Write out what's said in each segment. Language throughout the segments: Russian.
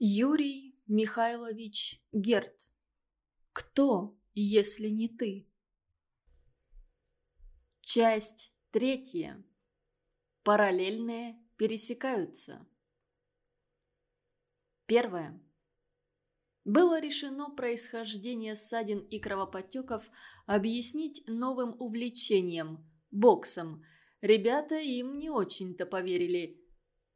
Юрий Михайлович Герт. Кто, если не ты? Часть третья. Параллельные пересекаются. Первое. Было решено происхождение ссадин и кровоподтеков объяснить новым увлечением – боксом. Ребята им не очень-то поверили.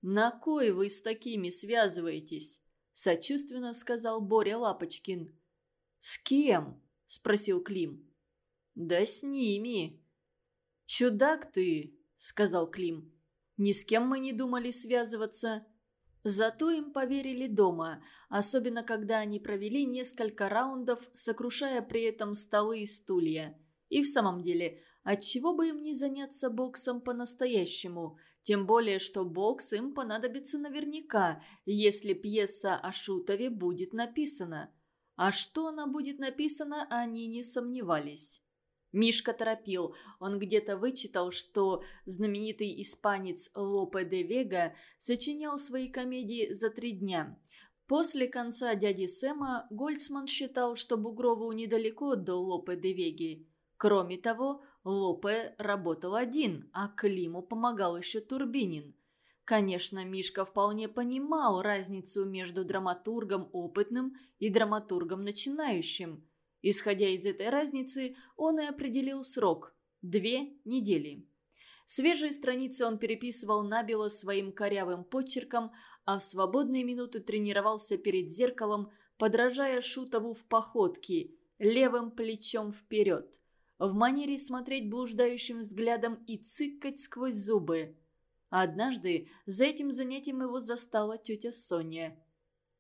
«На кой вы с такими связываетесь?» – сочувственно сказал Боря Лапочкин. «С кем?» – спросил Клим. «Да с ними». «Чудак ты», – сказал Клим. «Ни с кем мы не думали связываться». Зато им поверили дома, особенно когда они провели несколько раундов, сокрушая при этом столы и стулья. И в самом деле, отчего бы им не заняться боксом по-настоящему – тем более, что бокс им понадобится наверняка, если пьеса о Шутове будет написана. А что она будет написана, они не сомневались. Мишка торопил. Он где-то вычитал, что знаменитый испанец Лопе де Вега сочинял свои комедии за три дня. После конца дяди Сэма Гольцман считал, что Бугрову недалеко до Лопе де Веги. Кроме того, Лопе работал один, а Климу помогал еще Турбинин. Конечно, Мишка вполне понимал разницу между драматургом опытным и драматургом начинающим. Исходя из этой разницы, он и определил срок – две недели. Свежие страницы он переписывал набело своим корявым почерком, а в свободные минуты тренировался перед зеркалом, подражая Шутову в походке, левым плечом вперед в манере смотреть блуждающим взглядом и цыкать сквозь зубы. Однажды за этим занятием его застала тетя Соня.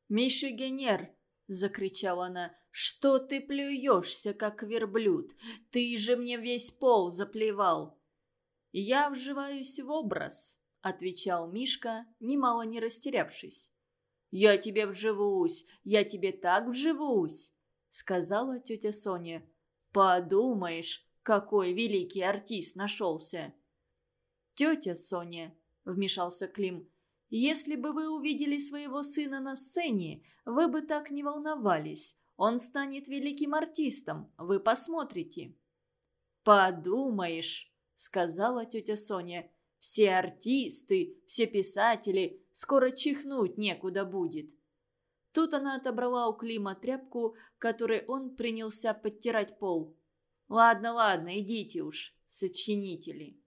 «Мишигенер!» – закричала она. «Что ты плюешься, как верблюд? Ты же мне весь пол заплевал!» «Я вживаюсь в образ», – отвечал Мишка, немало не растерявшись. «Я тебе вживусь, я тебе так вживусь», – сказала тетя Соня. «Подумаешь, какой великий артист нашелся!» «Тетя Соня», — вмешался Клим, — «если бы вы увидели своего сына на сцене, вы бы так не волновались. Он станет великим артистом, вы посмотрите». «Подумаешь», — сказала тетя Соня, — «все артисты, все писатели, скоро чихнуть некуда будет». Тут она отобрала у Клима тряпку, которой он принялся подтирать пол. «Ладно, ладно, идите уж, сочинители».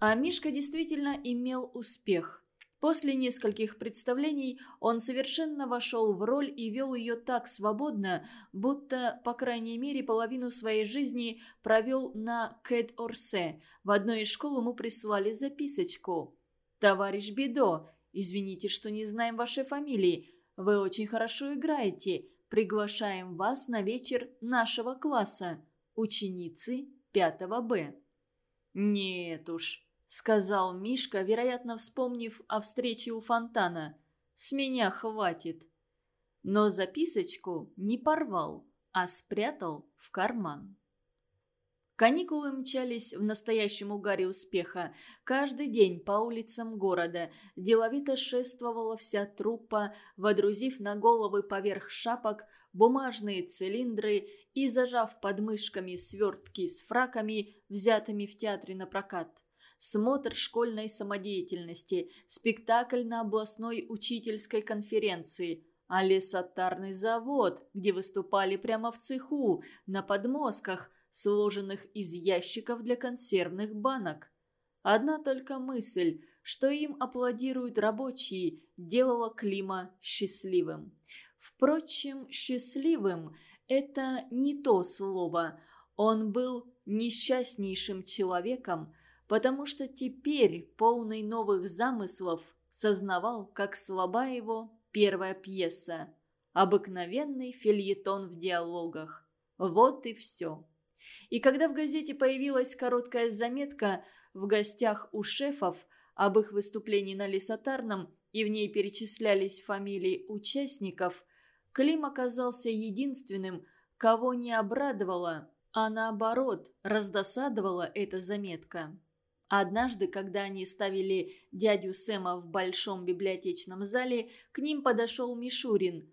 А Мишка действительно имел успех. После нескольких представлений он совершенно вошел в роль и вел ее так свободно, будто, по крайней мере, половину своей жизни провел на Кэт-Орсе. В одной из школ ему прислали записочку. «Товарищ Бедо, извините, что не знаем вашей фамилии. Вы очень хорошо играете. Приглашаем вас на вечер нашего класса. Ученицы 5 Б». «Нет уж», — сказал Мишка, вероятно, вспомнив о встрече у фонтана. «С меня хватит». Но записочку не порвал, а спрятал в карман. Каникулы мчались в настоящем угаре успеха. Каждый день по улицам города деловито шествовала вся труппа, водрузив на головы поверх шапок бумажные цилиндры и зажав под мышками свертки с фраками, взятыми в театре на прокат. Смотр школьной самодеятельности, спектакль на областной учительской конференции – а лесотарный завод, где выступали прямо в цеху, на подмостках, сложенных из ящиков для консервных банок. Одна только мысль, что им аплодируют рабочие, делала Клима счастливым. Впрочем, счастливым – это не то слово. Он был несчастнейшим человеком, потому что теперь, полный новых замыслов, сознавал, как слаба его первая пьеса. Обыкновенный фильетон в диалогах. Вот и все. И когда в газете появилась короткая заметка в гостях у шефов об их выступлении на Лесотарном, и в ней перечислялись фамилии участников, Клим оказался единственным, кого не обрадовала, а наоборот раздосадовала эта заметка. Однажды, когда они ставили дядю Сэма в большом библиотечном зале, к ним подошел Мишурин.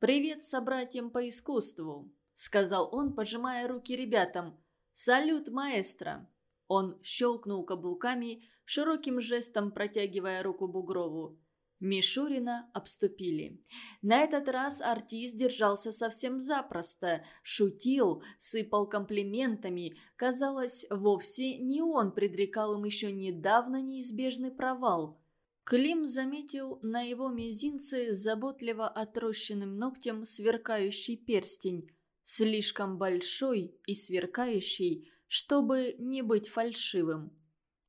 «Привет собратьям по искусству», — сказал он, пожимая руки ребятам. «Салют, маэстро!» Он щелкнул каблуками, широким жестом протягивая руку Бугрову. Мишурина обступили. На этот раз артист держался совсем запросто, шутил, сыпал комплиментами. Казалось, вовсе не он предрекал им еще недавно неизбежный провал. Клим заметил на его мизинце заботливо отрощенным ногтем сверкающий перстень, слишком большой и сверкающий, чтобы не быть фальшивым.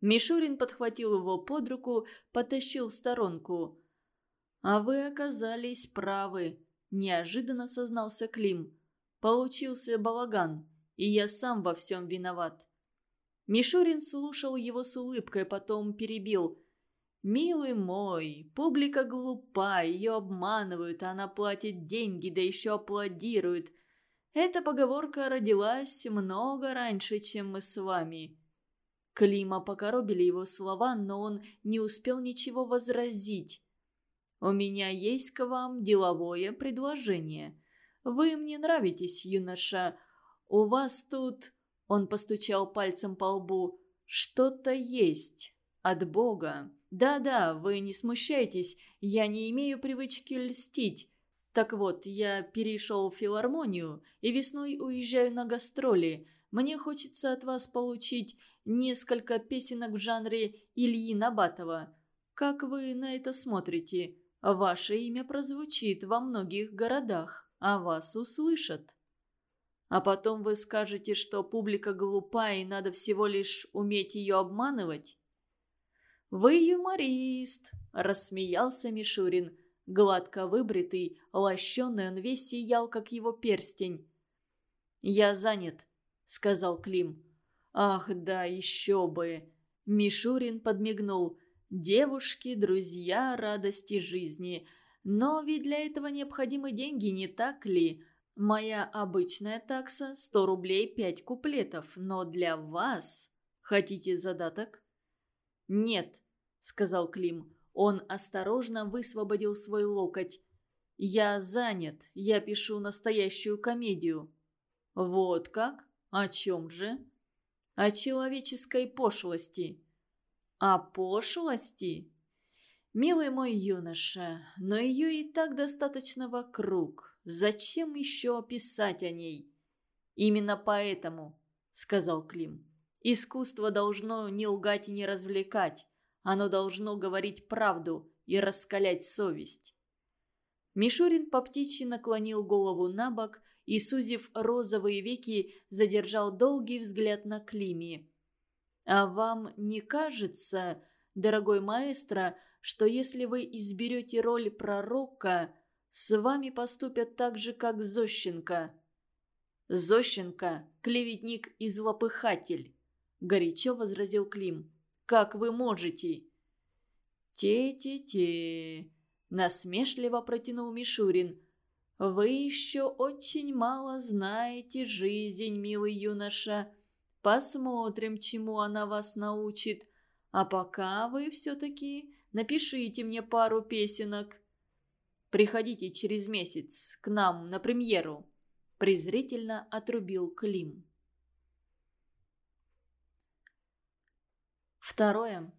Мишурин подхватил его под руку, потащил в сторонку. «А вы оказались правы», – неожиданно сознался Клим. «Получился балаган, и я сам во всем виноват». Мишурин слушал его с улыбкой, потом перебил. «Милый мой, публика глупа, ее обманывают, а она платит деньги, да еще аплодирует. Эта поговорка родилась много раньше, чем мы с вами». Клима покоробили его слова, но он не успел ничего возразить. У меня есть к вам деловое предложение. Вы мне нравитесь, юноша. У вас тут...» Он постучал пальцем по лбу. «Что-то есть. От Бога. Да-да, вы не смущайтесь. Я не имею привычки льстить. Так вот, я перешел в филармонию и весной уезжаю на гастроли. Мне хочется от вас получить несколько песенок в жанре Ильи Набатова. Как вы на это смотрите?» Ваше имя прозвучит во многих городах, а вас услышат. А потом вы скажете, что публика глупа и надо всего лишь уметь ее обманывать? «Вы юморист!» – рассмеялся Мишурин. Гладко выбритый, лощеный, он весь сиял, как его перстень. «Я занят», – сказал Клим. «Ах, да, еще бы!» Мишурин подмигнул. Девушки, друзья, радости жизни. Но ведь для этого необходимы деньги, не так ли? Моя обычная такса – 100 рублей 5 куплетов, но для вас... Хотите задаток? Нет, сказал Клим. Он осторожно высвободил свой локоть. «Я занят, я пишу настоящую комедию». «Вот как? О чем же?» «О человеческой пошлости». О пошлости? Милый мой юноша, но ее и так достаточно вокруг. Зачем еще писать о ней? Именно поэтому, сказал Клим. Искусство должно не лгать и не развлекать. Оно должно говорить правду и раскалять совесть. Мишурин по птичьи наклонил голову на бок и, сузив розовые веки, задержал долгий взгляд на Климе. А вам не кажется, дорогой маэстро, что если вы изберете роль пророка, с вами поступят так же, как Зощенко? Зощенко – клеветник и злопыхатель, горячо возразил Клим. Как вы можете? Те-те-те, насмешливо протянул Мишурин. Вы еще очень мало знаете жизнь, милый юноша. Посмотрим, чему она вас научит. А пока вы все-таки напишите мне пару песенок. Приходите через месяц к нам на премьеру. Презрительно отрубил Клим. Второе.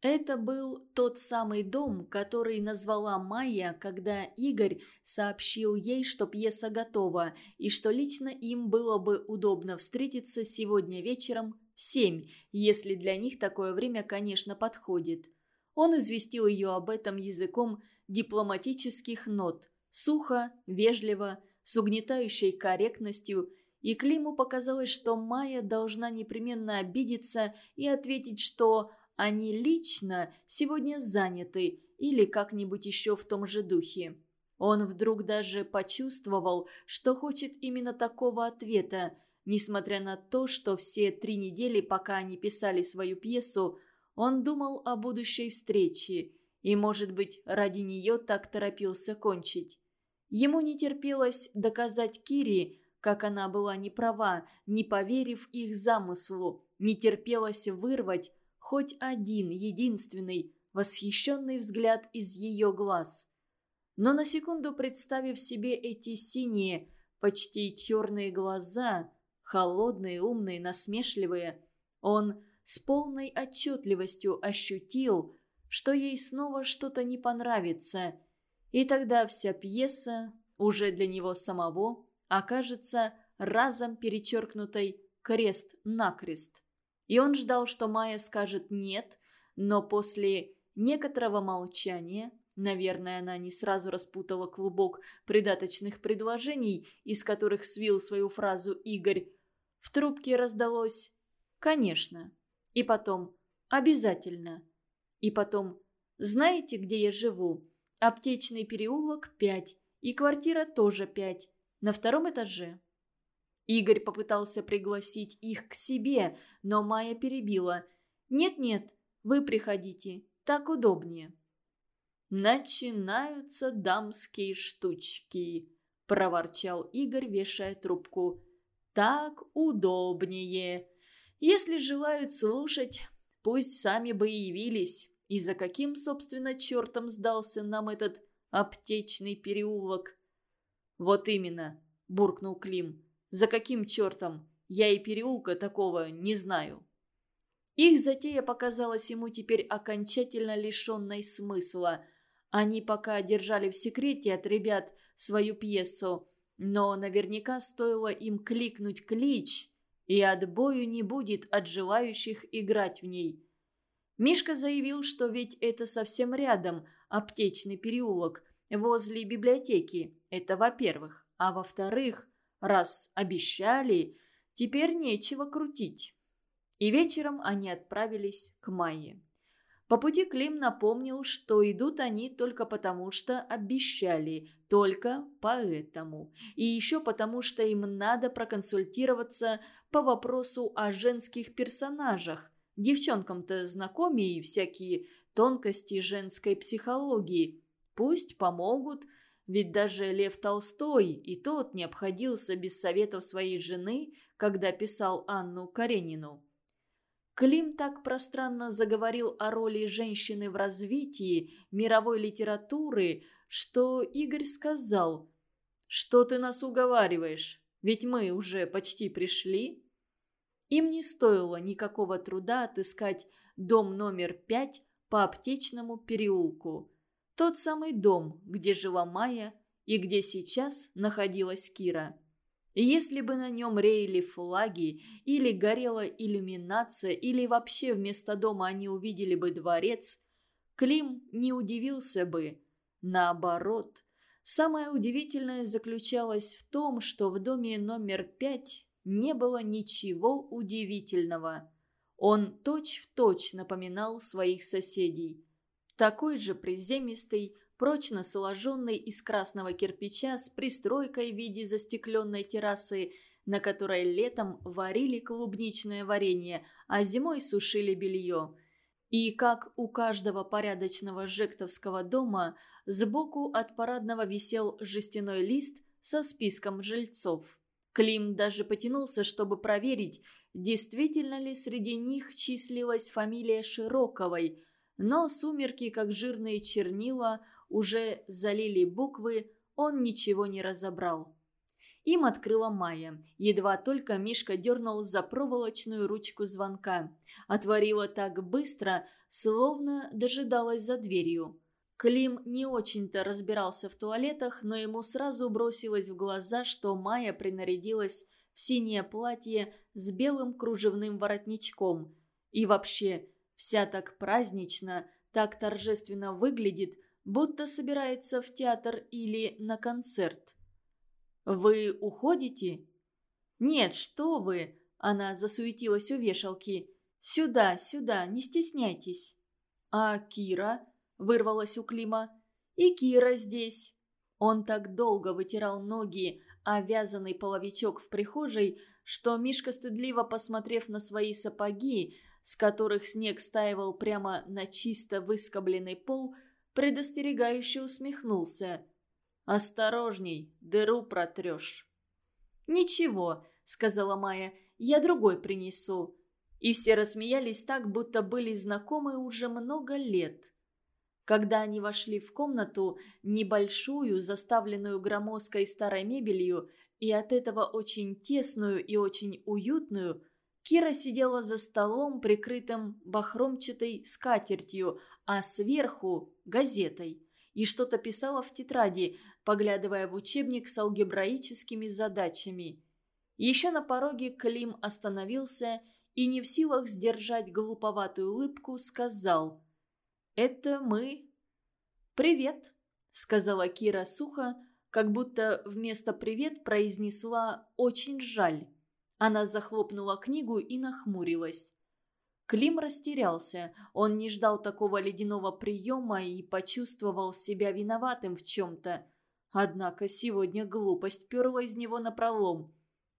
Это был тот самый дом, который назвала Майя, когда Игорь сообщил ей, что пьеса готова, и что лично им было бы удобно встретиться сегодня вечером в семь, если для них такое время, конечно, подходит. Он известил ее об этом языком дипломатических нот, сухо, вежливо, с угнетающей корректностью, и Климу показалось, что Майя должна непременно обидеться и ответить, что они лично сегодня заняты или как-нибудь еще в том же духе. Он вдруг даже почувствовал, что хочет именно такого ответа, несмотря на то, что все три недели, пока они писали свою пьесу, он думал о будущей встрече и, может быть, ради нее так торопился кончить. Ему не терпелось доказать Кире, как она была не права, не поверив их замыслу, не терпелось вырвать хоть один единственный восхищенный взгляд из ее глаз. Но на секунду представив себе эти синие, почти черные глаза, холодные, умные, насмешливые, он с полной отчетливостью ощутил, что ей снова что-то не понравится, и тогда вся пьеса, уже для него самого, окажется разом перечеркнутой крест-накрест. И он ждал, что Майя скажет «нет», но после некоторого молчания, наверное, она не сразу распутала клубок придаточных предложений, из которых свил свою фразу Игорь, в трубке раздалось «конечно», и потом «обязательно», и потом «знаете, где я живу?» Аптечный переулок 5, и квартира тоже 5, на втором этаже. Игорь попытался пригласить их к себе, но Майя перебила. «Нет-нет, вы приходите, так удобнее». «Начинаются дамские штучки», – проворчал Игорь, вешая трубку. «Так удобнее. Если желают слушать, пусть сами бы и явились. И за каким, собственно, чертом сдался нам этот аптечный переулок?» «Вот именно», – буркнул Клим. За каким чертом? Я и переулка такого не знаю». Их затея показалась ему теперь окончательно лишенной смысла. Они пока держали в секрете от ребят свою пьесу, но наверняка стоило им кликнуть клич, и отбою не будет от желающих играть в ней. Мишка заявил, что ведь это совсем рядом, аптечный переулок, возле библиотеки. Это во-первых. А во-вторых, Раз обещали, теперь нечего крутить. И вечером они отправились к Майе. По пути Клим напомнил, что идут они только потому, что обещали, только поэтому. И еще потому, что им надо проконсультироваться по вопросу о женских персонажах. Девчонкам-то знакомее всякие тонкости женской психологии. Пусть помогут, ведь даже Лев Толстой и тот не обходился без советов своей жены, когда писал Анну Каренину. Клим так пространно заговорил о роли женщины в развитии мировой литературы, что Игорь сказал, «Что ты нас уговариваешь? Ведь мы уже почти пришли». Им не стоило никакого труда отыскать дом номер пять по аптечному переулку – тот самый дом, где жила Майя и где сейчас находилась Кира. если бы на нем реяли флаги, или горела иллюминация, или вообще вместо дома они увидели бы дворец, Клим не удивился бы. Наоборот, самое удивительное заключалось в том, что в доме номер пять не было ничего удивительного. Он точь-в-точь точь напоминал своих соседей – такой же приземистый, прочно сложенный из красного кирпича с пристройкой в виде застекленной террасы, на которой летом варили клубничное варенье, а зимой сушили белье. И как у каждого порядочного жектовского дома, сбоку от парадного висел жестяной лист со списком жильцов. Клим даже потянулся, чтобы проверить, действительно ли среди них числилась фамилия Широковой – но сумерки, как жирные чернила, уже залили буквы, он ничего не разобрал. Им открыла Майя. Едва только Мишка дернул за проволочную ручку звонка. Отворила так быстро, словно дожидалась за дверью. Клим не очень-то разбирался в туалетах, но ему сразу бросилось в глаза, что Майя принарядилась в синее платье с белым кружевным воротничком. И вообще, Вся так празднично, так торжественно выглядит, будто собирается в театр или на концерт. «Вы уходите?» «Нет, что вы!» – она засуетилась у вешалки. «Сюда, сюда, не стесняйтесь». «А Кира?» – вырвалась у Клима. «И Кира здесь». Он так долго вытирал ноги, а вязаный половичок в прихожей, что Мишка, стыдливо посмотрев на свои сапоги, с которых снег стаивал прямо на чисто выскобленный пол, предостерегающе усмехнулся. «Осторожней, дыру протрешь». «Ничего», — сказала Майя, — «я другой принесу». И все рассмеялись так, будто были знакомы уже много лет. Когда они вошли в комнату, небольшую, заставленную громоздкой старой мебелью, и от этого очень тесную и очень уютную, Кира сидела за столом, прикрытым бахромчатой скатертью, а сверху – газетой, и что-то писала в тетради, поглядывая в учебник с алгебраическими задачами. Еще на пороге Клим остановился и, не в силах сдержать глуповатую улыбку, сказал «Это мы». «Привет», — сказала Кира сухо, как будто вместо «привет» произнесла «очень жаль». Она захлопнула книгу и нахмурилась. Клим растерялся. Он не ждал такого ледяного приема и почувствовал себя виноватым в чем-то. Однако сегодня глупость перла из него напролом.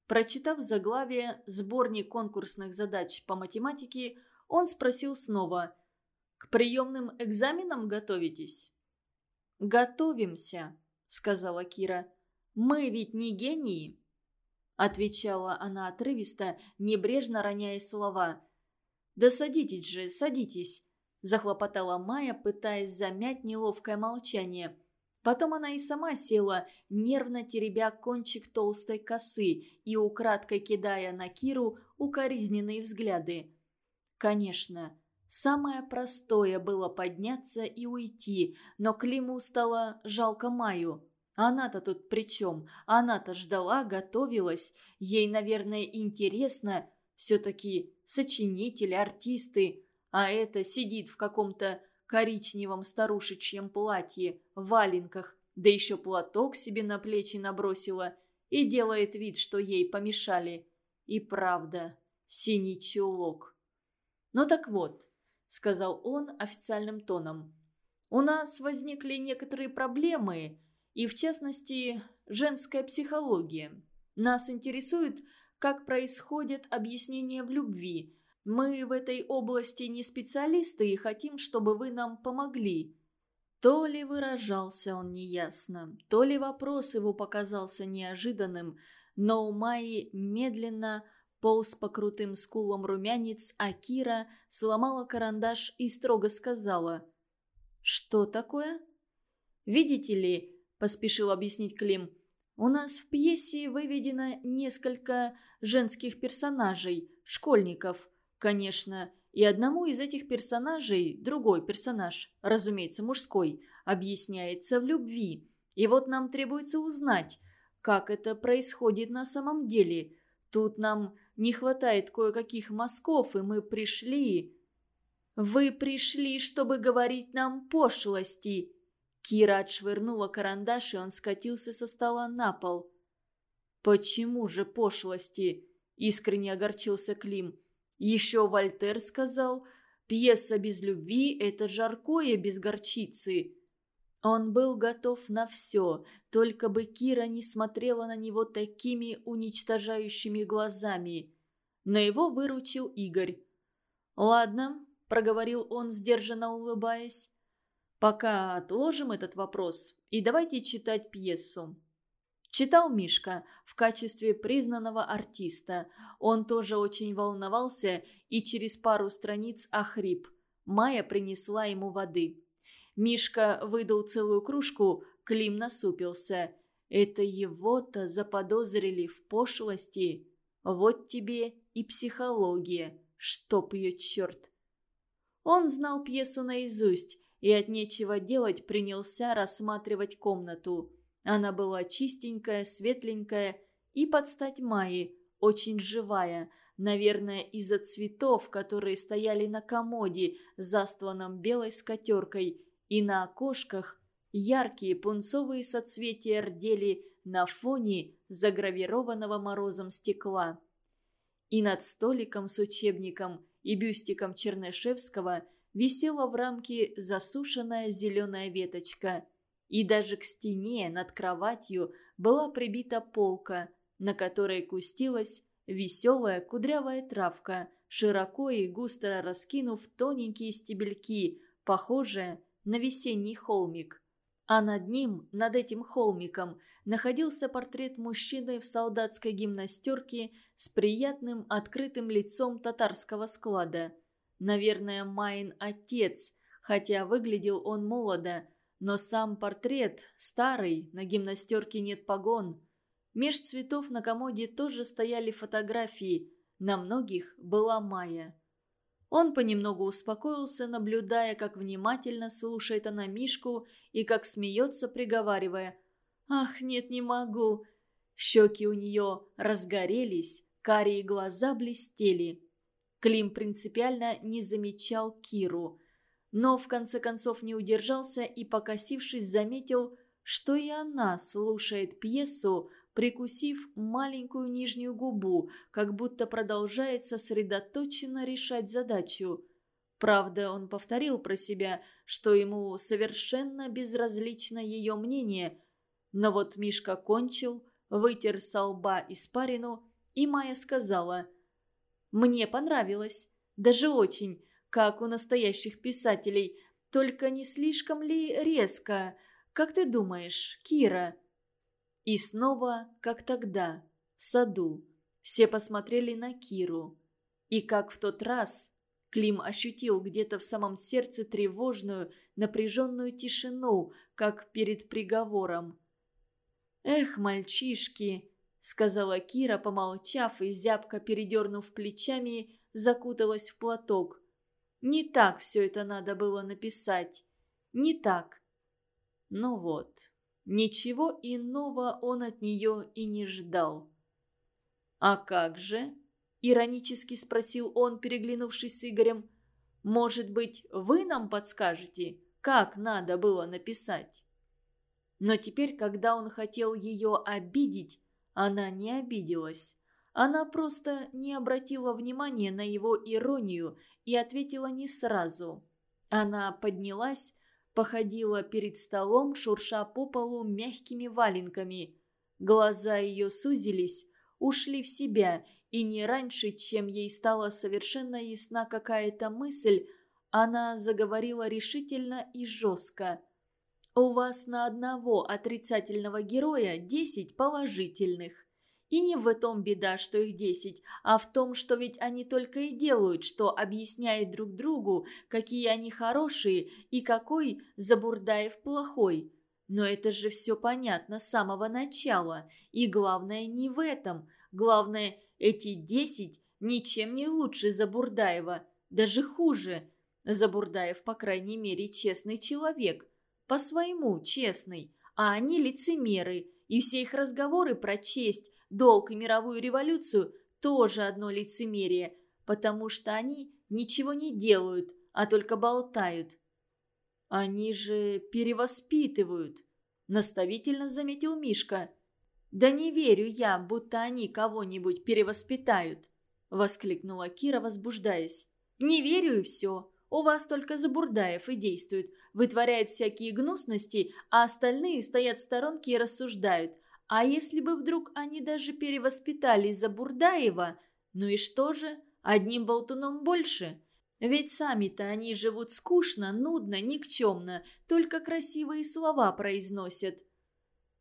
Прочитав заглавие «Сборник конкурсных задач по математике», он спросил снова «К приемным экзаменам готовитесь?» «Готовимся», — сказала Кира. «Мы ведь не гении», — отвечала она отрывисто, небрежно роняя слова. «Да садитесь же, садитесь», — захлопотала Майя, пытаясь замять неловкое молчание. Потом она и сама села, нервно теребя кончик толстой косы и украдкой кидая на Киру укоризненные взгляды. Конечно, Самое простое было подняться и уйти, но Климу стало жалко Маю. Она-то тут при чем? Она-то ждала, готовилась. Ей, наверное, интересно. Все-таки сочинители, артисты. А это сидит в каком-то коричневом старушечьем платье, в валенках, да еще платок себе на плечи набросила и делает вид, что ей помешали. И правда, синий чулок. Ну так вот, – сказал он официальным тоном. «У нас возникли некоторые проблемы, и в частности женская психология. Нас интересует, как происходит объяснение в любви. Мы в этой области не специалисты и хотим, чтобы вы нам помогли». То ли выражался он неясно, то ли вопрос его показался неожиданным, но у Майи медленно Полз по крутым скулам румянец, а Кира сломала карандаш и строго сказала. «Что такое?» «Видите ли», – поспешил объяснить Клим, – «у нас в пьесе выведено несколько женских персонажей, школьников, конечно, и одному из этих персонажей, другой персонаж, разумеется, мужской, объясняется в любви. И вот нам требуется узнать, как это происходит на самом деле. Тут нам не хватает кое-каких мазков, и мы пришли...» «Вы пришли, чтобы говорить нам пошлости!» Кира отшвырнула карандаш, и он скатился со стола на пол. «Почему же пошлости?» – искренне огорчился Клим. «Еще Вольтер сказал, пьеса без любви – это жаркое без горчицы». Он был готов на все, только бы Кира не смотрела на него такими уничтожающими глазами. Но его выручил Игорь. «Ладно», – проговорил он, сдержанно улыбаясь. «Пока отложим этот вопрос и давайте читать пьесу». Читал Мишка в качестве признанного артиста. Он тоже очень волновался и через пару страниц охрип. Майя принесла ему воды. Мишка выдал целую кружку, Клим насупился. Это его-то заподозрили в пошлости. Вот тебе и психология, чтоб ее черт. Он знал пьесу наизусть и от нечего делать принялся рассматривать комнату. Она была чистенькая, светленькая и под стать Майе, очень живая, наверное, из-за цветов, которые стояли на комоде, застланном белой скатеркой, и на окошках яркие пунцовые соцветия рдели на фоне загравированного морозом стекла. И над столиком с учебником и бюстиком Чернышевского висела в рамке засушенная зеленая веточка. И даже к стене над кроватью была прибита полка, на которой кустилась веселая кудрявая травка, широко и густо раскинув тоненькие стебельки, похожая на весенний холмик. А над ним, над этим холмиком, находился портрет мужчины в солдатской гимнастерке с приятным открытым лицом татарского склада. Наверное, Майн отец, хотя выглядел он молодо, но сам портрет старый, на гимнастерке нет погон. Меж цветов на комоде тоже стояли фотографии, на многих была Майя. Он понемногу успокоился, наблюдая, как внимательно слушает она Мишку и как смеется, приговаривая «Ах, нет, не могу!» Щеки у нее разгорелись, карие глаза блестели. Клим принципиально не замечал Киру, но в конце концов не удержался и, покосившись, заметил, что и она слушает пьесу, прикусив маленькую нижнюю губу, как будто продолжает сосредоточенно решать задачу. Правда, он повторил про себя, что ему совершенно безразлично ее мнение. Но вот Мишка кончил, вытер со лба испарину, и Майя сказала «Мне понравилось, даже очень, как у настоящих писателей, только не слишком ли резко? Как ты думаешь, Кира?» И снова, как тогда, в саду, все посмотрели на Киру. И как в тот раз, Клим ощутил где-то в самом сердце тревожную, напряженную тишину, как перед приговором. «Эх, мальчишки!» — сказала Кира, помолчав и, зябко передернув плечами, закуталась в платок. «Не так все это надо было написать. Не так». Ну вот. Ничего иного он от нее и не ждал. «А как же?» – иронически спросил он, переглянувшись с Игорем. «Может быть, вы нам подскажете, как надо было написать?» Но теперь, когда он хотел ее обидеть, она не обиделась. Она просто не обратила внимания на его иронию и ответила не сразу. Она поднялась, походила перед столом, шурша по полу мягкими валенками. Глаза ее сузились, ушли в себя, и не раньше, чем ей стала совершенно ясна какая-то мысль, она заговорила решительно и жестко. «У вас на одного отрицательного героя десять положительных. И не в том беда, что их десять, а в том, что ведь они только и делают, что объясняют друг другу, какие они хорошие и какой Забурдаев плохой. Но это же все понятно с самого начала. И главное не в этом. Главное, эти десять ничем не лучше Забурдаева. Даже хуже. Забурдаев, по крайней мере, честный человек. По-своему честный. А они лицемеры. И все их разговоры про честь долг и мировую революцию тоже одно лицемерие, потому что они ничего не делают, а только болтают. «Они же перевоспитывают», – наставительно заметил Мишка. «Да не верю я, будто они кого-нибудь перевоспитают», – воскликнула Кира, возбуждаясь. «Не верю и все. У вас только Забурдаев и действует, вытворяет всякие гнусности, а остальные стоят в сторонке и рассуждают. А если бы вдруг они даже перевоспитали за Бурдаева, ну и что же, одним болтуном больше? Ведь сами-то они живут скучно, нудно, никчемно, только красивые слова произносят.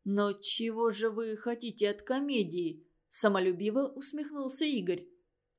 «Но чего же вы хотите от комедии?» – самолюбиво усмехнулся Игорь.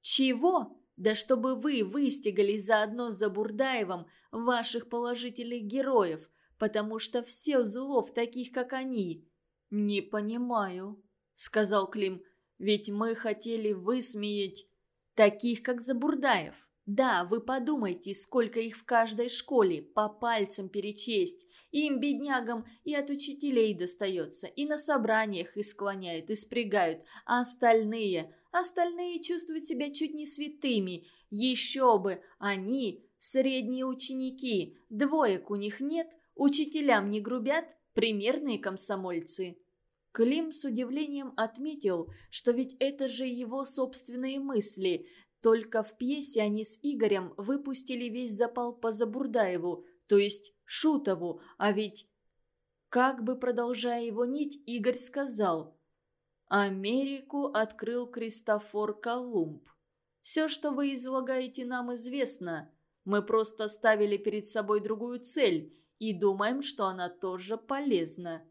«Чего? Да чтобы вы выстигали заодно за Бурдаевым ваших положительных героев, потому что все зло в таких, как они. «Не понимаю», — сказал Клим. «Ведь мы хотели высмеять таких, как Забурдаев. Да, вы подумайте, сколько их в каждой школе, по пальцам перечесть. Им, беднягам, и от учителей достается, и на собраниях их склоняют, и спрягают. А остальные, остальные чувствуют себя чуть не святыми. Еще бы, они средние ученики, двоек у них нет, учителям не грубят, примерные комсомольцы. Клим с удивлением отметил, что ведь это же его собственные мысли. Только в пьесе они с Игорем выпустили весь запал по Забурдаеву, то есть Шутову, а ведь... Как бы продолжая его нить, Игорь сказал «Америку открыл Кристофор Колумб. Все, что вы излагаете, нам известно. Мы просто ставили перед собой другую цель и думаем, что она тоже полезна».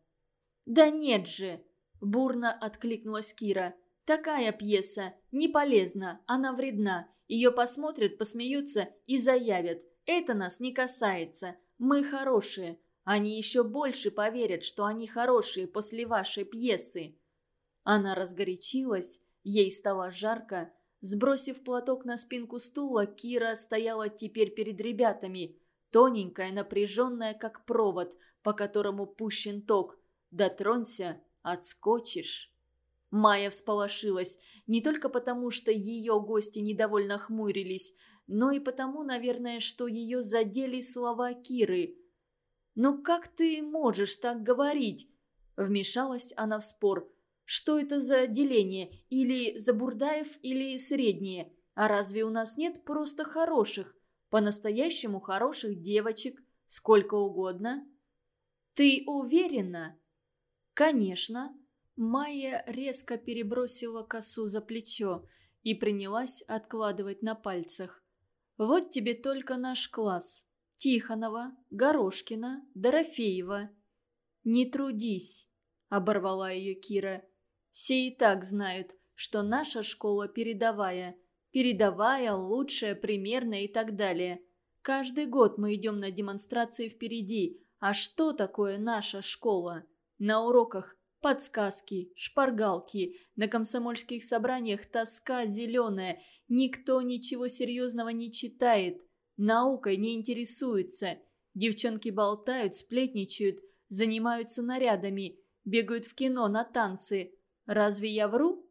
«Да нет же!» – бурно откликнулась Кира. «Такая пьеса не полезна, она вредна. Ее посмотрят, посмеются и заявят. Это нас не касается. Мы хорошие. Они еще больше поверят, что они хорошие после вашей пьесы». Она разгорячилась, ей стало жарко. Сбросив платок на спинку стула, Кира стояла теперь перед ребятами. Тоненькая, напряженная, как провод, по которому пущен ток. Дотронься – отскочишь. Майя всполошилась не только потому, что ее гости недовольно хмурились, но и потому, наверное, что ее задели слова Киры. «Ну как ты можешь так говорить?» Вмешалась она в спор. «Что это за деление? Или Забурдаев, или среднее? А разве у нас нет просто хороших? По-настоящему хороших девочек? Сколько угодно?» «Ты уверена?» «Конечно». Майя резко перебросила косу за плечо и принялась откладывать на пальцах. «Вот тебе только наш класс. Тихонова, Горошкина, Дорофеева». «Не трудись», – оборвала ее Кира. «Все и так знают, что наша школа передовая. Передовая, лучшая, примерная и так далее. Каждый год мы идем на демонстрации впереди. А что такое наша школа? На уроках Подсказки, шпаргалки, на комсомольских собраниях тоска зеленая. Никто ничего серьезного не читает, наукой не интересуется. Девчонки болтают, сплетничают, занимаются нарядами, бегают в кино на танцы. Разве я вру?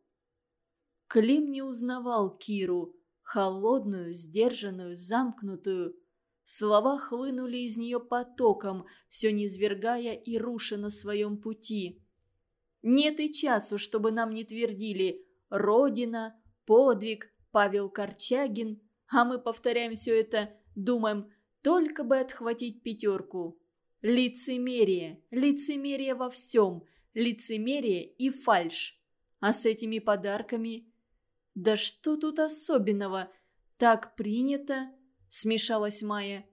Клим не узнавал Киру, холодную, сдержанную, замкнутую. Слова хлынули из нее потоком, все низвергая и руша на своем пути. Нет и часу, чтобы нам не твердили «Родина», «Подвиг», «Павел Корчагин», а мы повторяем все это, думаем, только бы отхватить пятерку. Лицемерие, лицемерие во всем, лицемерие и фальшь. А с этими подарками... Да что тут особенного? Так принято, смешалась Майя.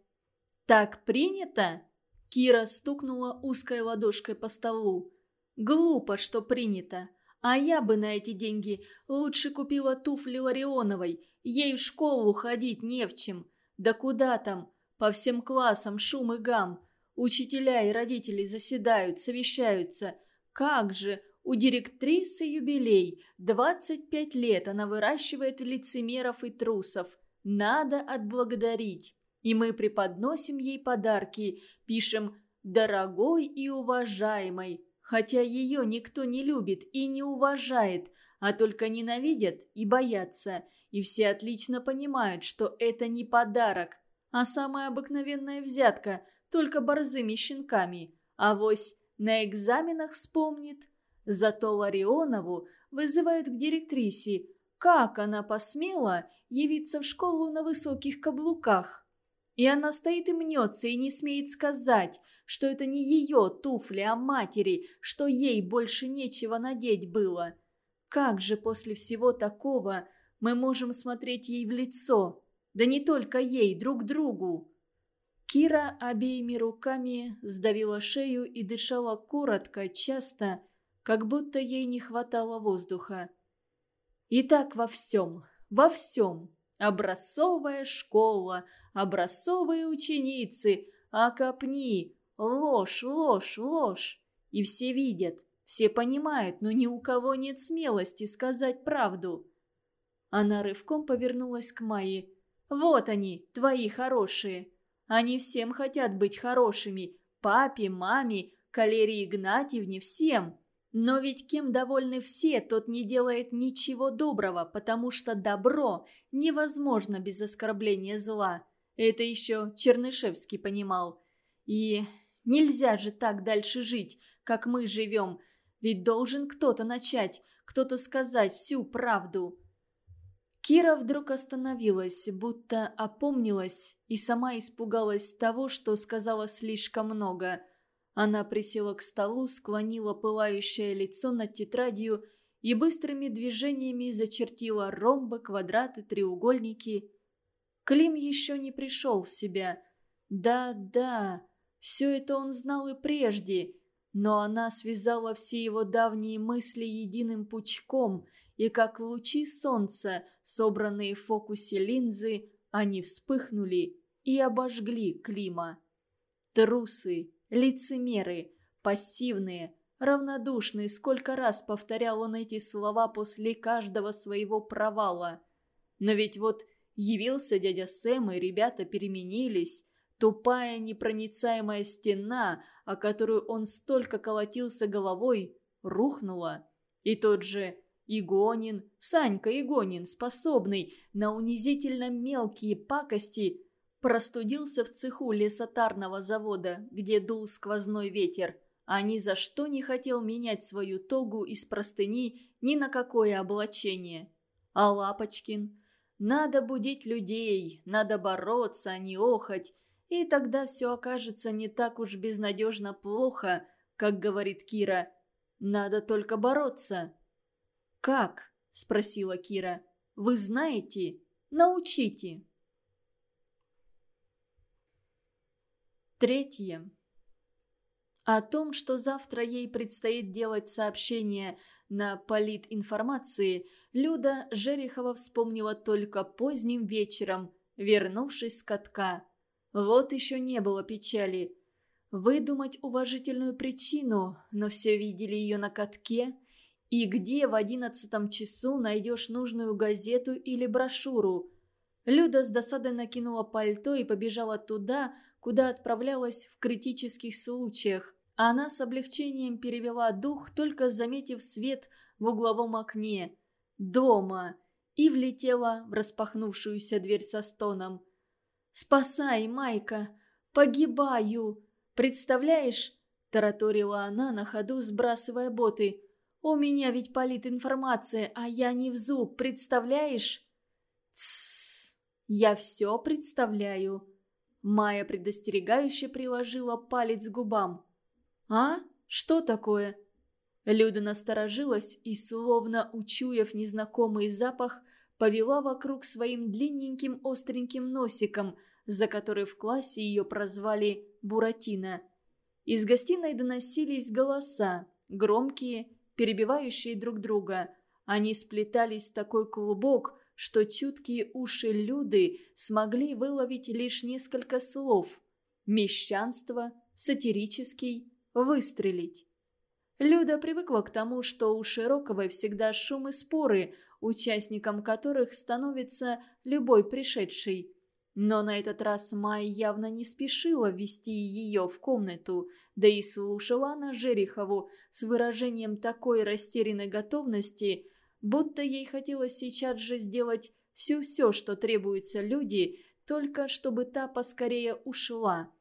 Так принято? Кира стукнула узкой ладошкой по столу. Глупо, что принято. А я бы на эти деньги лучше купила туфли Ларионовой. Ей в школу ходить не в чем. Да куда там? По всем классам шум и гам. Учителя и родители заседают, совещаются. Как же, у директрисы юбилей. 25 лет она выращивает лицемеров и трусов. Надо отблагодарить. И мы преподносим ей подарки, пишем «Дорогой и уважаемый», хотя ее никто не любит и не уважает, а только ненавидят и боятся, и все отлично понимают, что это не подарок, а самая обыкновенная взятка, только борзыми щенками. А вось на экзаменах вспомнит. Зато Ларионову вызывают к директрисе, как она посмела явиться в школу на высоких каблуках. И она стоит и мнется, и не смеет сказать, что это не ее туфли, а матери, что ей больше нечего надеть было. Как же после всего такого мы можем смотреть ей в лицо? Да не только ей, друг другу. Кира обеими руками сдавила шею и дышала коротко, часто, как будто ей не хватало воздуха. И так во всем, во всем. Образцовая школа, образцовые ученицы, а копни, ложь, ложь, ложь. И все видят, все понимают, но ни у кого нет смелости сказать правду. Она рывком повернулась к Майе. «Вот они, твои хорошие. Они всем хотят быть хорошими. Папе, маме, Калерии Игнатьевне, всем. Но ведь кем довольны все, тот не делает ничего доброго, потому что добро невозможно без оскорбления зла. Это еще Чернышевский понимал. И нельзя же так дальше жить, как мы живем. Ведь должен кто-то начать, кто-то сказать всю правду. Кира вдруг остановилась, будто опомнилась и сама испугалась того, что сказала слишком много – она присела к столу, склонила пылающее лицо над тетрадью и быстрыми движениями зачертила ромбы, квадраты, треугольники. Клим еще не пришел в себя. Да, да, Все это он знал и прежде, но она связала все его давние мысли единым пучком, и как лучи солнца, собранные в фокусе линзы, они вспыхнули и обожгли Клима. Трусы, лицемеры, пассивные, равнодушные, сколько раз повторял он эти слова после каждого своего провала. Но ведь вот явился дядя Сэм, и ребята переменились. Тупая непроницаемая стена, о которую он столько колотился головой, рухнула. И тот же Игонин, Санька Игонин, способный на унизительно мелкие пакости, простудился в цеху лесотарного завода, где дул сквозной ветер, а ни за что не хотел менять свою тогу из простыни ни на какое облачение. А Лапочкин? Надо будить людей, надо бороться, а не охоть, и тогда все окажется не так уж безнадежно плохо, как говорит Кира. Надо только бороться. «Как?» – спросила Кира. «Вы знаете? Научите!» Третье. О том, что завтра ей предстоит делать сообщение на политинформации, Люда Жерехова вспомнила только поздним вечером, вернувшись с катка. Вот еще не было печали. Выдумать уважительную причину, но все видели ее на катке. И где в одиннадцатом часу найдешь нужную газету или брошюру? Люда с досадой накинула пальто и побежала туда, куда отправлялась в критических случаях. Она с облегчением перевела дух, только заметив свет в угловом окне. Дома. И влетела в распахнувшуюся дверь со стоном. «Спасай, Майка! Погибаю! Представляешь?» – тараторила она на ходу, сбрасывая боты. «У меня ведь политинформация, а я не в зуб, представляешь?» «Тссс! Я все представляю!» Майя предостерегающе приложила палец к губам. «А? Что такое?» Люда насторожилась и, словно учуяв незнакомый запах, повела вокруг своим длинненьким остреньким носиком, за который в классе ее прозвали Буратино. Из гостиной доносились голоса, громкие, перебивающие друг друга. Они сплетались в такой клубок, что чуткие уши Люды смогли выловить лишь несколько слов. Мещанство, сатирический, выстрелить. Люда привыкла к тому, что у Широковой всегда шум и споры, участником которых становится любой пришедший. Но на этот раз Майя явно не спешила ввести ее в комнату, да и слушала она Жерехову с выражением такой растерянной готовности, будто ей хотелось сейчас же сделать все-все, что требуется люди, только чтобы та поскорее ушла.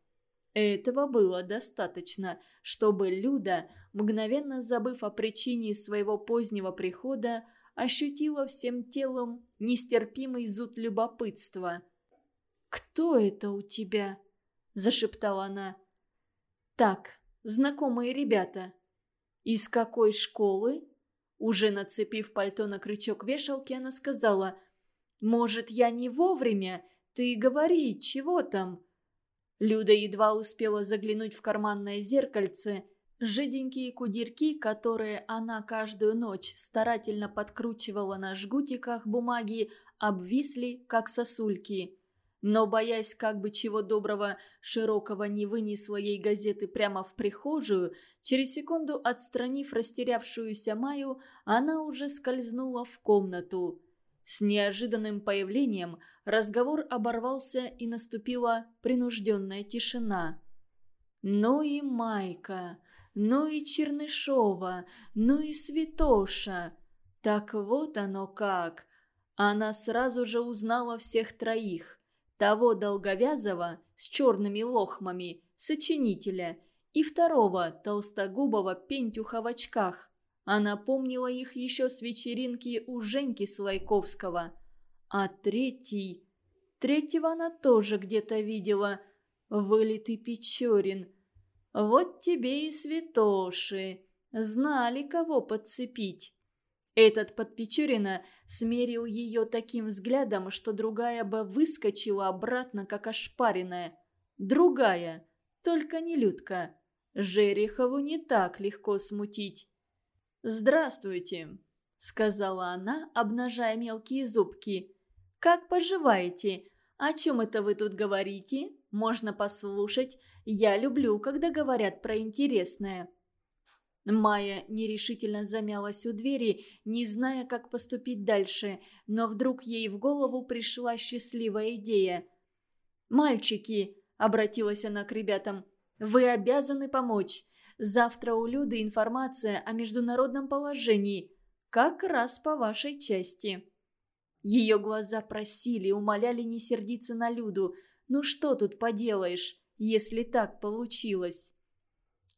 Этого было достаточно, чтобы Люда, мгновенно забыв о причине своего позднего прихода, ощутила всем телом нестерпимый зуд любопытства. «Кто это у тебя?» – зашептала она. «Так, знакомые ребята». «Из какой школы?» Уже нацепив пальто на крючок вешалки, она сказала, «Может, я не вовремя? Ты говори, чего там?» Люда едва успела заглянуть в карманное зеркальце – Жиденькие кудерки, которые она каждую ночь старательно подкручивала на жгутиках бумаги, обвисли, как сосульки. Но, боясь как бы чего доброго, Широкого не вынесла ей газеты прямо в прихожую, через секунду отстранив растерявшуюся Маю, она уже скользнула в комнату. С неожиданным появлением разговор оборвался и наступила принужденная тишина. «Ну и Майка!» ну и Чернышова, ну и Святоша. Так вот оно как. Она сразу же узнала всех троих. Того долговязого с черными лохмами, сочинителя, и второго толстогубого пентюха в очках. Она помнила их еще с вечеринки у Женьки Слайковского. А третий... Третьего она тоже где-то видела. Вылитый Печорин – вот тебе и святоши. Знали, кого подцепить. Этот подпечурина смерил ее таким взглядом, что другая бы выскочила обратно, как ошпаренная. Другая. Только не Людка. Жерехову не так легко смутить. «Здравствуйте», — сказала она, обнажая мелкие зубки. «Как поживаете? О чем это вы тут говорите? Можно послушать. Я люблю, когда говорят про интересное». Майя нерешительно замялась у двери, не зная, как поступить дальше, но вдруг ей в голову пришла счастливая идея. «Мальчики», — обратилась она к ребятам, — «вы обязаны помочь. Завтра у Люды информация о международном положении. Как раз по вашей части». Ее глаза просили, умоляли не сердиться на Люду. «Ну что тут поделаешь, если так получилось?»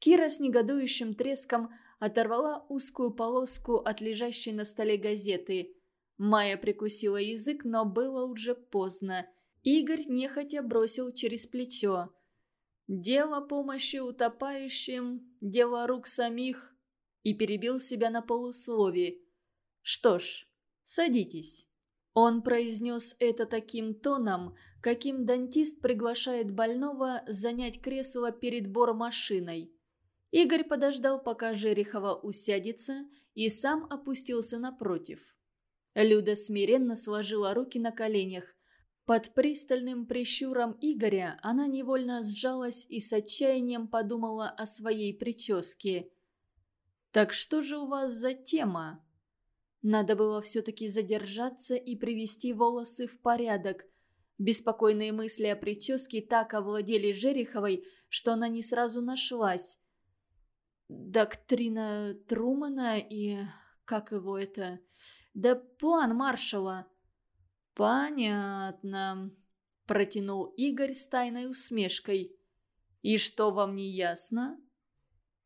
Кира с негодующим треском оторвала узкую полоску от лежащей на столе газеты. Майя прикусила язык, но было уже поздно. Игорь нехотя бросил через плечо. Дело помощи утопающим, дело рук самих. И перебил себя на полусловие. Что ж, садитесь. Он произнес это таким тоном, каким дантист приглашает больного занять кресло перед бормашиной. Игорь подождал, пока Жерехова усядется, и сам опустился напротив. Люда смиренно сложила руки на коленях, под пристальным прищуром Игоря она невольно сжалась и с отчаянием подумала о своей прическе. «Так что же у вас за тема?» Надо было все-таки задержаться и привести волосы в порядок. Беспокойные мысли о прическе так овладели Жереховой, что она не сразу нашлась. Доктрина Трумана и... как его это... Да план маршала. «Понятно», – протянул Игорь с тайной усмешкой. «И что вам не ясно?»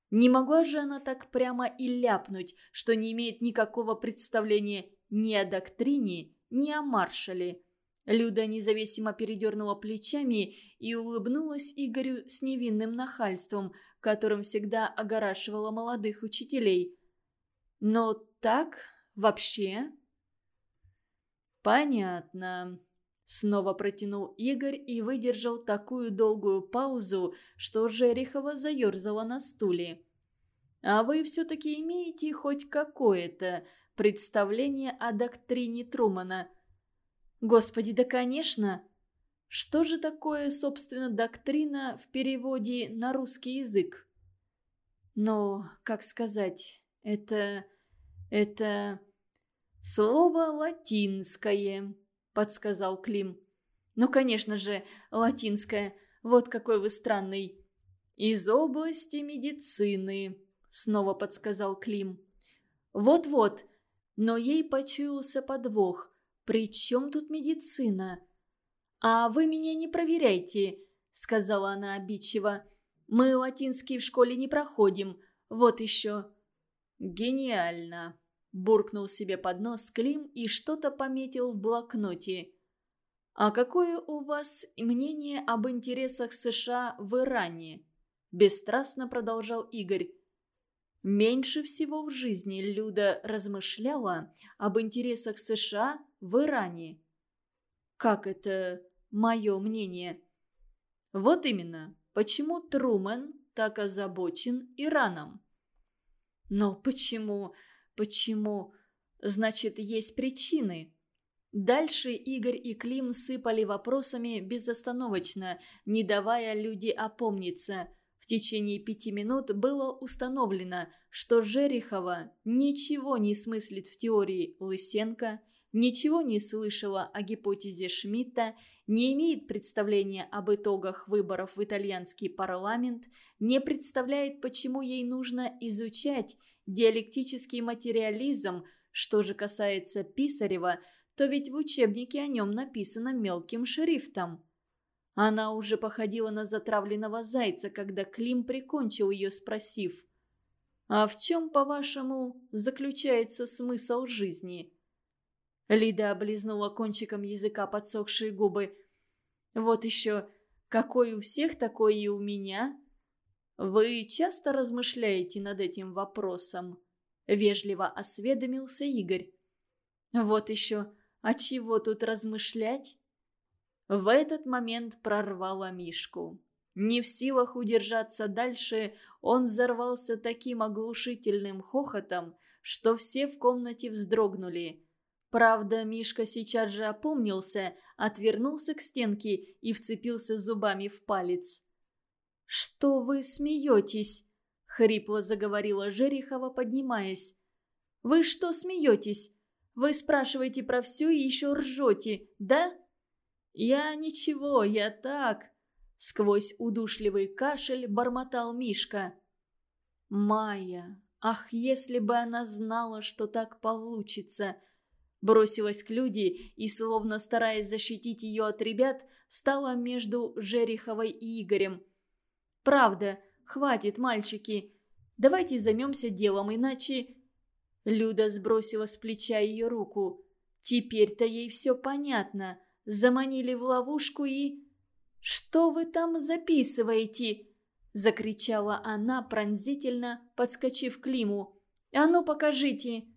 Не могла же она так прямо и ляпнуть, что не имеет никакого представления ни о доктрине, ни о маршале. Люда независимо передернула плечами и улыбнулась Игорю с невинным нахальством, которым всегда огорашивала молодых учителей. «Но так, вообще...» «Понятно». Снова протянул Игорь и выдержал такую долгую паузу, что Жерехова заерзала на стуле. «А вы все-таки имеете хоть какое-то представление о доктрине Трумана?» «Господи, да конечно!» Что же такое, собственно, доктрина в переводе на русский язык? Ну, как сказать, это... это... «Слово латинское», — подсказал Клим. «Ну, конечно же, латинское. Вот какой вы странный». «Из области медицины», — снова подсказал Клим. «Вот-вот, но ей почуялся подвох. При чем тут медицина?» «А вы меня не проверяйте», — сказала она обидчиво. «Мы латинский в школе не проходим. Вот еще». «Гениально», буркнул себе под нос Клим и что-то пометил в блокноте. «А какое у вас мнение об интересах США в Иране?» – бесстрастно продолжал Игорь. Меньше всего в жизни Люда размышляла об интересах США в Иране. «Как это мое мнение?» «Вот именно. Почему Трумэн так озабочен Ираном?» «Но почему? Почему? Значит, есть причины. Дальше Игорь и Клим сыпали вопросами безостановочно, не давая люди опомниться. В течение пяти минут было установлено, что Жерехова ничего не смыслит в теории Лысенко, ничего не слышала о гипотезе Шмидта, не имеет представления об итогах выборов в итальянский парламент, не представляет, почему ей нужно изучать диалектический материализм. Что же касается Писарева, то ведь в учебнике о нем написано мелким шрифтом. Она уже походила на затравленного зайца, когда Клим прикончил ее, спросив, «А в чем, по-вашему, заключается смысл жизни?» Лида облизнула кончиком языка подсохшие губы. «Вот еще, какой у всех, такой и у меня. «Вы часто размышляете над этим вопросом?» – вежливо осведомился Игорь. «Вот еще, а чего тут размышлять?» В этот момент прорвало Мишку. Не в силах удержаться дальше, он взорвался таким оглушительным хохотом, что все в комнате вздрогнули. Правда, Мишка сейчас же опомнился, отвернулся к стенке и вцепился зубами в палец. «Что вы смеетесь?» — хрипло заговорила Жерехова, поднимаясь. «Вы что смеетесь? Вы спрашиваете про все и еще ржете, да?» «Я ничего, я так», — сквозь удушливый кашель бормотал Мишка. «Майя, ах, если бы она знала, что так получится!» Бросилась к Люде и, словно стараясь защитить ее от ребят, стала между Жериховой и Игорем. «Правда, хватит, мальчики. Давайте займемся делом, иначе...» Люда сбросила с плеча ее руку. «Теперь-то ей все понятно. Заманили в ловушку и...» «Что вы там записываете?» Закричала она пронзительно, подскочив к Лиму. «А ну покажите!»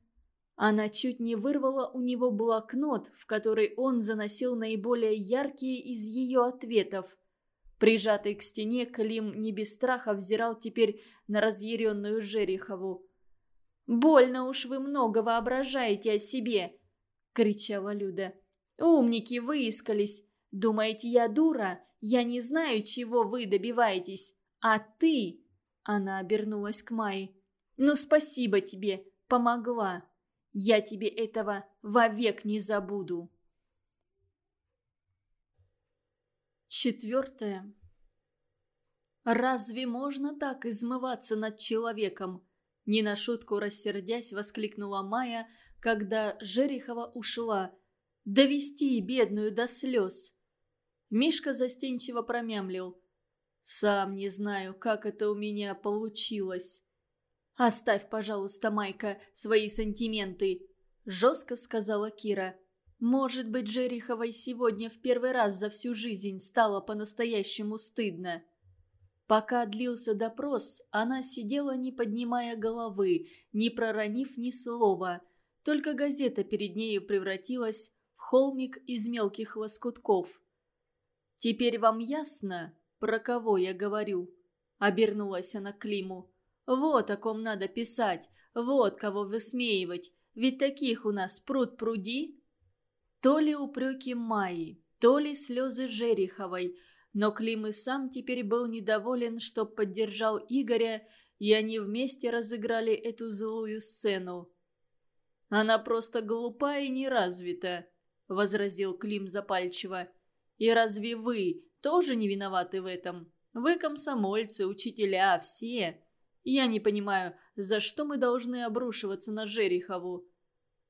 Она чуть не вырвала у него блокнот, в который он заносил наиболее яркие из ее ответов. Прижатый к стене, Клим не без страха взирал теперь на разъяренную Жерихову. «Больно уж вы много воображаете о себе!» — кричала Люда. «Умники выискались! Думаете, я дура? Я не знаю, чего вы добиваетесь. А ты...» Она обернулась к Майе. «Ну, спасибо тебе, помогла!» Я тебе этого вовек не забуду. Четвертое. Разве можно так измываться над человеком? Не на шутку рассердясь, воскликнула Майя, когда Жерихова ушла. Довести бедную до слез. Мишка застенчиво промямлил. «Сам не знаю, как это у меня получилось». «Оставь, пожалуйста, Майка, свои сантименты», – жестко сказала Кира. «Может быть, Жериховой сегодня в первый раз за всю жизнь стало по-настоящему стыдно». Пока длился допрос, она сидела, не поднимая головы, не проронив ни слова. Только газета перед нею превратилась в холмик из мелких лоскутков. «Теперь вам ясно, про кого я говорю?» – обернулась она к Климу. Вот о ком надо писать, вот кого высмеивать, ведь таких у нас пруд пруди. То ли упреки Майи, то ли слезы Жериховой, но Клим и сам теперь был недоволен, что поддержал Игоря, и они вместе разыграли эту злую сцену. «Она просто глупа и неразвита», — возразил Клим запальчиво. «И разве вы тоже не виноваты в этом? Вы комсомольцы, учителя, все. Я не понимаю, за что мы должны обрушиваться на Жерихову?»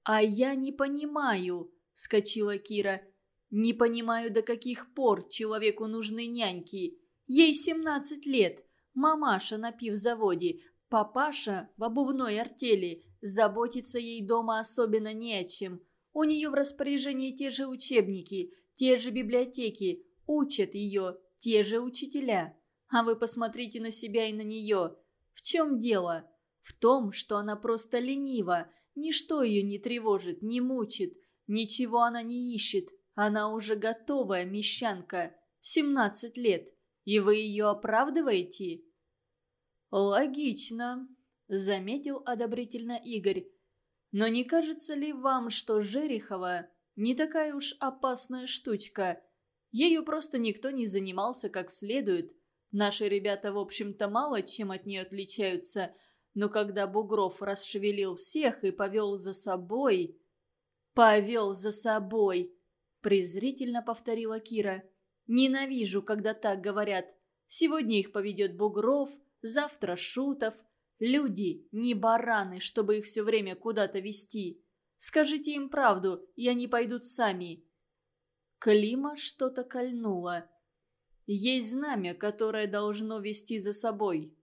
«А я не понимаю», — вскочила Кира. «Не понимаю, до каких пор человеку нужны няньки. Ей семнадцать лет, мамаша на пивзаводе, папаша в обувной артели. Заботиться ей дома особенно не о чем. У нее в распоряжении те же учебники, те же библиотеки, учат ее те же учителя. А вы посмотрите на себя и на нее. В чем дело? В том, что она просто ленива, ничто ее не тревожит, не мучит, ничего она не ищет. Она уже готовая мещанка, 17 лет, и вы ее оправдываете? Логично, заметил одобрительно Игорь. Но не кажется ли вам, что Жерихова не такая уж опасная штучка? Ею просто никто не занимался как следует. Наши ребята, в общем-то, мало чем от нее отличаются, но когда Бугров расшевелил всех и повел за собой... «Повел за собой!» – презрительно повторила Кира. «Ненавижу, когда так говорят. Сегодня их поведет Бугров, завтра Шутов. Люди не бараны, чтобы их все время куда-то вести. Скажите им правду, и они пойдут сами». Клима что-то кольнуло. Есть знамя, которое должно вести за собой.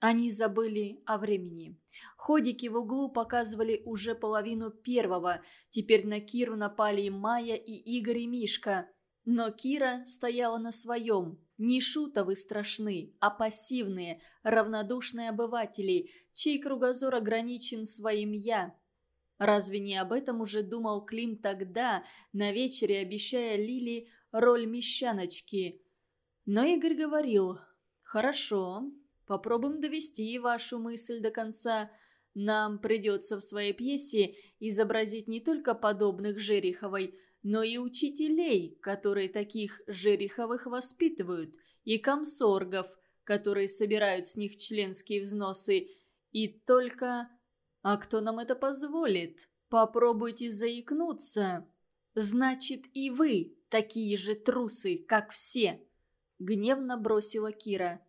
Они забыли о времени. Ходики в углу показывали уже половину первого. Теперь на Киру напали и Майя, и Игорь, и Мишка. Но Кира стояла на своем. Не шутовы страшны, а пассивные, равнодушные обыватели, чей кругозор ограничен своим «я». Разве не об этом уже думал Клим тогда, на вечере обещая Лили роль мещаночки – Но Игорь говорил, «Хорошо, попробуем довести вашу мысль до конца. Нам придется в своей пьесе изобразить не только подобных Жериховой, но и учителей, которые таких Жериховых воспитывают, и комсоргов, которые собирают с них членские взносы, и только... А кто нам это позволит? Попробуйте заикнуться. Значит, и вы такие же трусы, как все. Гневно бросила Кира.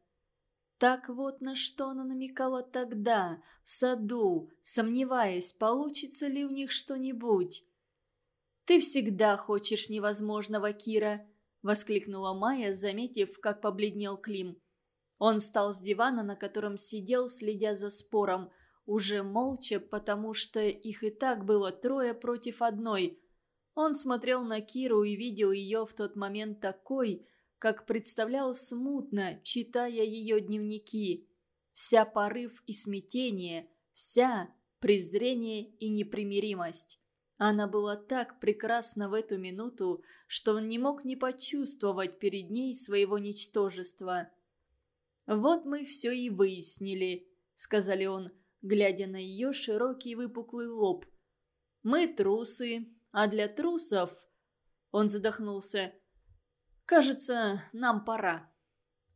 Так вот на что она намекала тогда, в саду, сомневаясь, получится ли у них что-нибудь. «Ты всегда хочешь невозможного, Кира!» – воскликнула Майя, заметив, как побледнел Клим. Он встал с дивана, на котором сидел, следя за спором, уже молча, потому что их и так было трое против одной. Он смотрел на Киру и видел ее в тот момент такой, как представлял смутно, читая ее дневники. Вся порыв и смятение, вся презрение и непримиримость. Она была так прекрасна в эту минуту, что он не мог не почувствовать перед ней своего ничтожества. «Вот мы все и выяснили», — сказали он, глядя на ее широкий выпуклый лоб. «Мы трусы, а для трусов...» Он задохнулся. «Кажется, нам пора».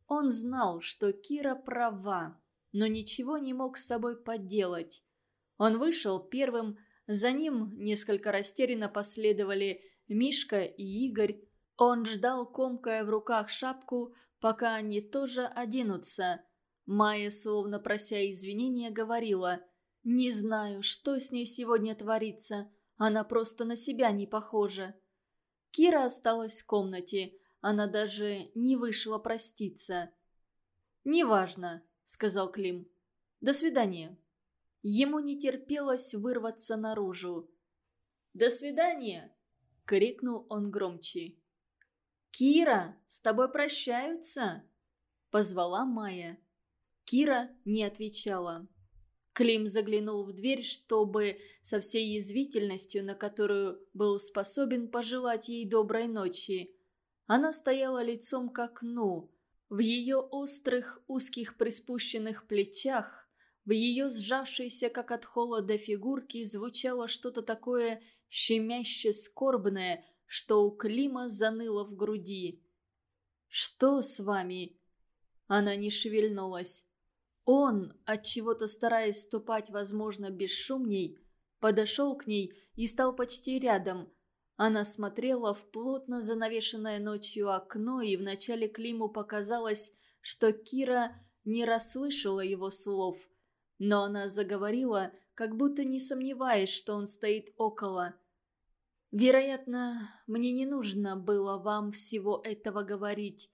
Он знал, что Кира права, но ничего не мог с собой поделать. Он вышел первым, за ним несколько растерянно последовали Мишка и Игорь. Он ждал, комкая в руках шапку, пока они тоже оденутся. Майя, словно прося извинения, говорила, «Не знаю, что с ней сегодня творится. Она просто на себя не похожа». Кира осталась в комнате. Она даже не вышла проститься. «Неважно», — сказал Клим. «До свидания». Ему не терпелось вырваться наружу. «До свидания!» — крикнул он громче. «Кира, с тобой прощаются?» – позвала Майя. Кира не отвечала. Клим заглянул в дверь, чтобы со всей язвительностью, на которую был способен пожелать ей доброй ночи. Она стояла лицом к окну. В ее острых, узких приспущенных плечах, в ее сжавшейся, как от холода, фигурке звучало что-то такое щемяще скорбное – что у Клима заныло в груди. «Что с вами?» Она не шевельнулась. Он, от чего то стараясь ступать, возможно, бесшумней, подошел к ней и стал почти рядом. Она смотрела в плотно занавешенное ночью окно, и вначале Климу показалось, что Кира не расслышала его слов. Но она заговорила, как будто не сомневаясь, что он стоит около. Вероятно, мне не нужно было вам всего этого говорить,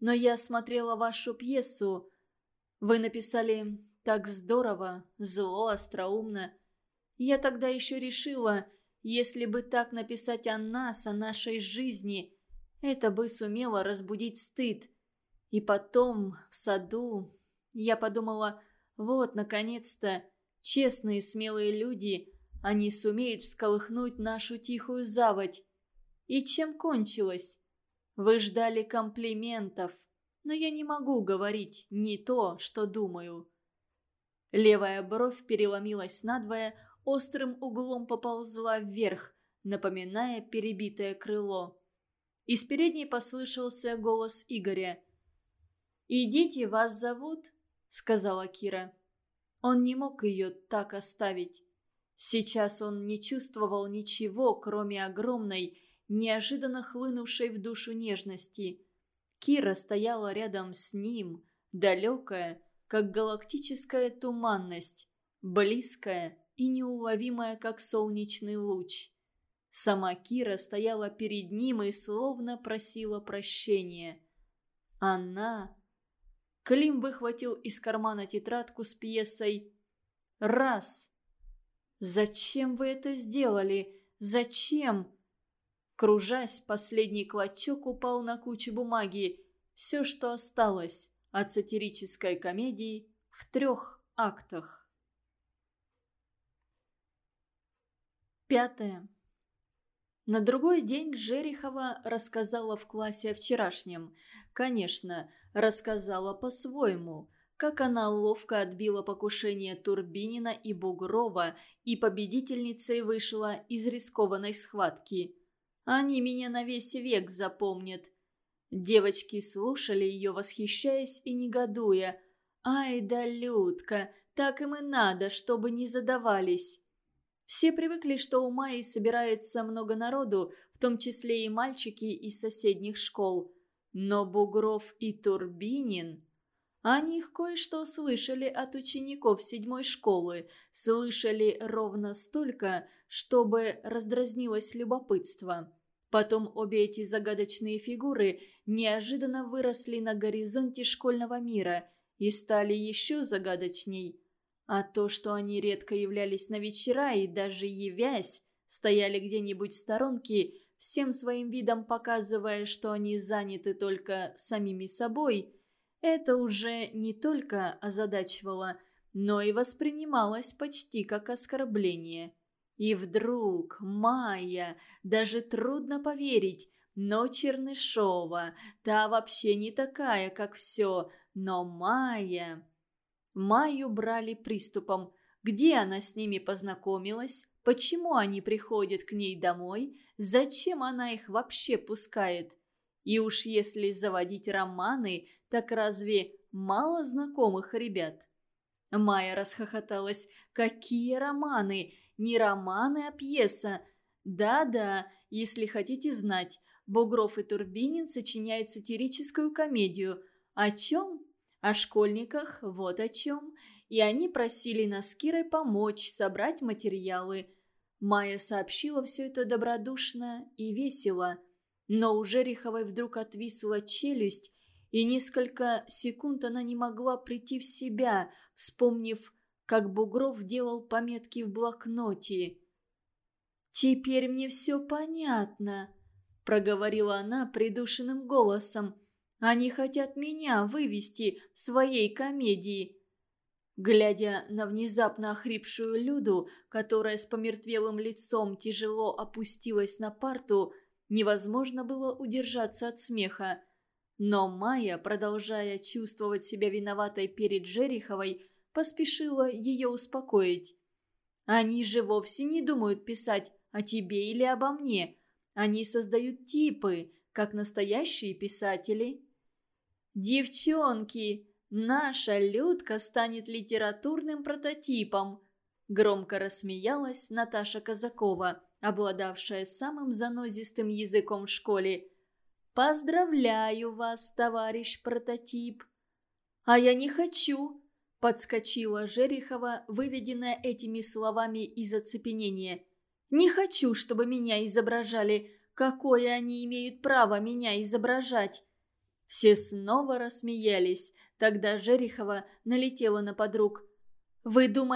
но я смотрела вашу пьесу. Вы написали так здорово, зло, остроумно. Я тогда еще решила, если бы так написать о нас, о нашей жизни, это бы сумело разбудить стыд. И потом, в саду, я подумала, вот, наконец-то, честные смелые люди – они сумеют всколыхнуть нашу тихую заводь. И чем кончилось? Вы ждали комплиментов, но я не могу говорить не то, что думаю. Левая бровь переломилась надвое, острым углом поползла вверх, напоминая перебитое крыло. Из передней послышался голос Игоря. «Идите, вас зовут», — сказала Кира. Он не мог ее так оставить. Сейчас он не чувствовал ничего, кроме огромной, неожиданно хлынувшей в душу нежности. Кира стояла рядом с ним, далекая, как галактическая туманность, близкая и неуловимая, как солнечный луч. Сама Кира стояла перед ним и словно просила прощения. Она... Клим выхватил из кармана тетрадку с пьесой «Раз!» «Зачем вы это сделали? Зачем?» Кружась, последний клочок упал на кучу бумаги. Все, что осталось от сатирической комедии в трех актах. Пятое. На другой день Жерихова рассказала в классе о вчерашнем. Конечно, рассказала по-своему. Как она ловко отбила покушение Турбинина и Бугрова и победительницей вышла из рискованной схватки. Они меня на весь век запомнят. Девочки слушали ее, восхищаясь и негодуя. «Ай да Людка, так им и надо, чтобы не задавались». Все привыкли, что у Майи собирается много народу, в том числе и мальчики из соседних школ. Но Бугров и Турбинин... О них кое-что слышали от учеников седьмой школы, слышали ровно столько, чтобы раздразнилось любопытство. Потом обе эти загадочные фигуры неожиданно выросли на горизонте школьного мира и стали еще загадочней. А то, что они редко являлись на вечера и даже явясь, стояли где-нибудь в сторонке, всем своим видом показывая, что они заняты только самими собой, это уже не только озадачивало, но и воспринималось почти как оскорбление. И вдруг Майя, даже трудно поверить, но Чернышова, та вообще не такая, как все, но Майя... Майю брали приступом. Где она с ними познакомилась? Почему они приходят к ней домой? Зачем она их вообще пускает? И уж если заводить романы, так разве мало знакомых ребят? Майя расхохоталась. «Какие романы? Не романы, а пьеса. Да-да, если хотите знать, Бугров и Турбинин сочиняют сатирическую комедию. О чем? О школьниках, вот о чем. И они просили нас с Кирой помочь собрать материалы. Майя сообщила все это добродушно и весело. Но у Жериховой вдруг отвисла челюсть, и несколько секунд она не могла прийти в себя, вспомнив, как Бугров делал пометки в блокноте. «Теперь мне все понятно», — проговорила она придушенным голосом. Они хотят меня вывести в своей комедии». Глядя на внезапно охрипшую Люду, которая с помертвелым лицом тяжело опустилась на парту, невозможно было удержаться от смеха. Но Майя, продолжая чувствовать себя виноватой перед Жериховой, поспешила ее успокоить. «Они же вовсе не думают писать о тебе или обо мне. Они создают типы, как настоящие писатели». «Девчонки, наша Людка станет литературным прототипом!» Громко рассмеялась Наташа Казакова, обладавшая самым занозистым языком в школе. «Поздравляю вас, товарищ прототип!» «А я не хочу!» – подскочила Жерихова, выведенная этими словами из оцепенения. «Не хочу, чтобы меня изображали. Какое они имеют право меня изображать? Все снова рассмеялись. Тогда Жерихова налетела на подруг. «Вы думаете,